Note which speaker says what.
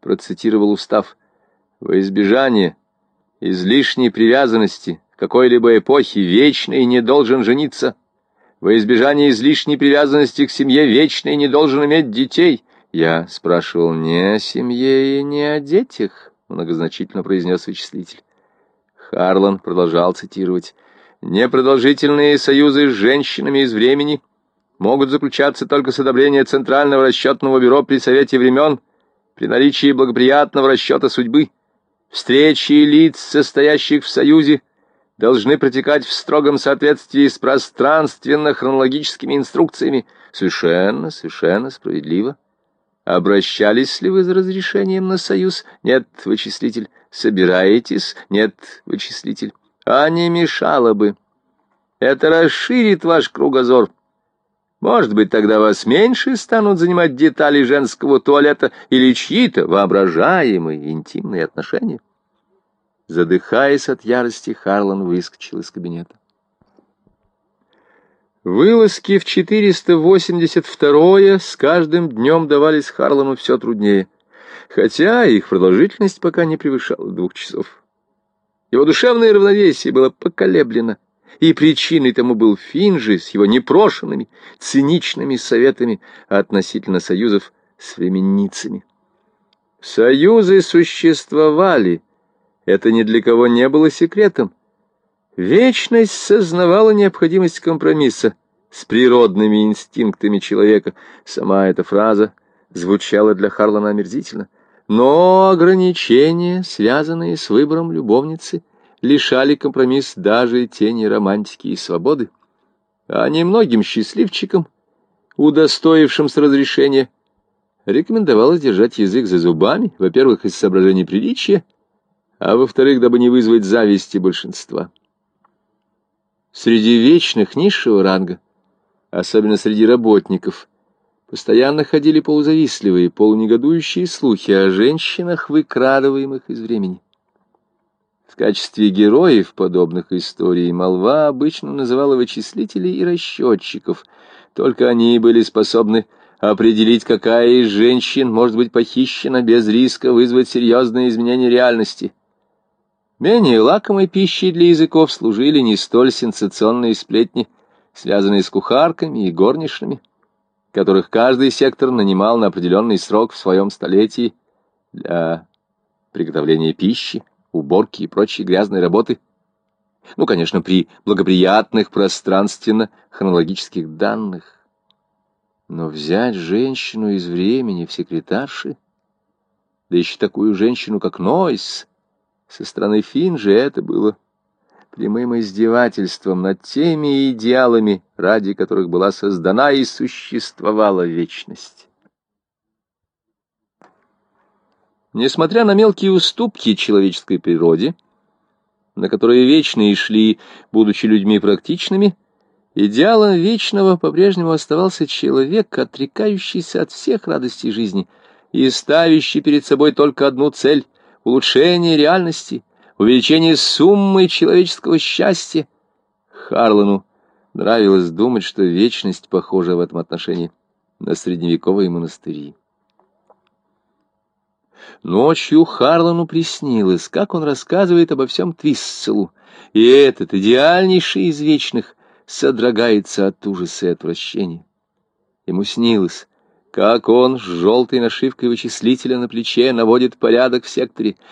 Speaker 1: процитировал устав. «Во избежание излишней привязанности какой-либо эпохи вечный не должен жениться. Во избежание излишней привязанности к семье вечный не должен иметь детей». Я спрашивал не о семье и не о детях, многозначительно произнес вычислитель. Харлан продолжал цитировать. «Непродолжительные союзы с женщинами из времени могут заключаться только с одобрения Центрального расчетного бюро при Совете времен, при наличии благоприятного расчета судьбы. Встречи лиц, состоящих в союзе, должны протекать в строгом соответствии с пространственно-хронологическими инструкциями. Совершенно, совершенно справедливо. Обращались ли вы за разрешением на союз? Нет, вычислитель. Собираетесь? Нет, вычислитель. А не мешало бы. Это расширит ваш кругозор. Может быть, тогда вас меньше станут занимать детали женского туалета или чьи-то воображаемые интимные отношения. Задыхаясь от ярости, Харлан выскочил из кабинета. Вылазки в 482-е с каждым днем давались Харлану все труднее, хотя их продолжительность пока не превышала двух часов. Его душевное равновесие было поколеблено и причиной тому был Финджи с его непрошенными, циничными советами относительно союзов с временницами. Союзы существовали, это ни для кого не было секретом. Вечность сознавала необходимость компромисса с природными инстинктами человека. Сама эта фраза звучала для Харлана омерзительно. Но ограничения, связанные с выбором любовницы, лишали компромисс даже тени романтики и свободы. А немногим счастливчикам, удостоившимся разрешения, рекомендовалось держать язык за зубами, во-первых, из соображений приличия, а во-вторых, дабы не вызвать зависти большинства. Среди вечных низшего ранга, особенно среди работников, постоянно ходили полузавистливые, полунегодующие слухи о женщинах, выкрадываемых из времени. В качестве героев подобных историй молва обычно называла вычислителей и расчетчиков. Только они были способны определить, какая из женщин может быть похищена без риска вызвать серьезные изменения реальности. Менее лакомой пищей для языков служили не столь сенсационные сплетни, связанные с кухарками и горничными, которых каждый сектор нанимал на определенный срок в своем столетии для приготовления пищи уборки и прочей грязной работы. Ну, конечно, при благоприятных пространственно-хронологических данных. Но взять женщину из времени в секретарши, да еще такую женщину, как Нойс, со стороны Финджи это было прямым издевательством над теми идеалами, ради которых была создана и существовала вечность. Несмотря на мелкие уступки человеческой природе, на которые вечные шли, будучи людьми практичными, идеалом вечного по-прежнему оставался человек, отрекающийся от всех радостей жизни и ставящий перед собой только одну цель — улучшение реальности, увеличение суммы человеческого счастья. Харлану нравилось думать, что вечность похожа в этом отношении на средневековые монастыри. Ночью Харлану приснилось, как он рассказывает обо всем Твисселу, и этот, идеальнейший из вечных, содрогается от ужаса и отвращения. Ему снилось, как он с желтой нашивкой вычислителя на плече наводит порядок в секторе,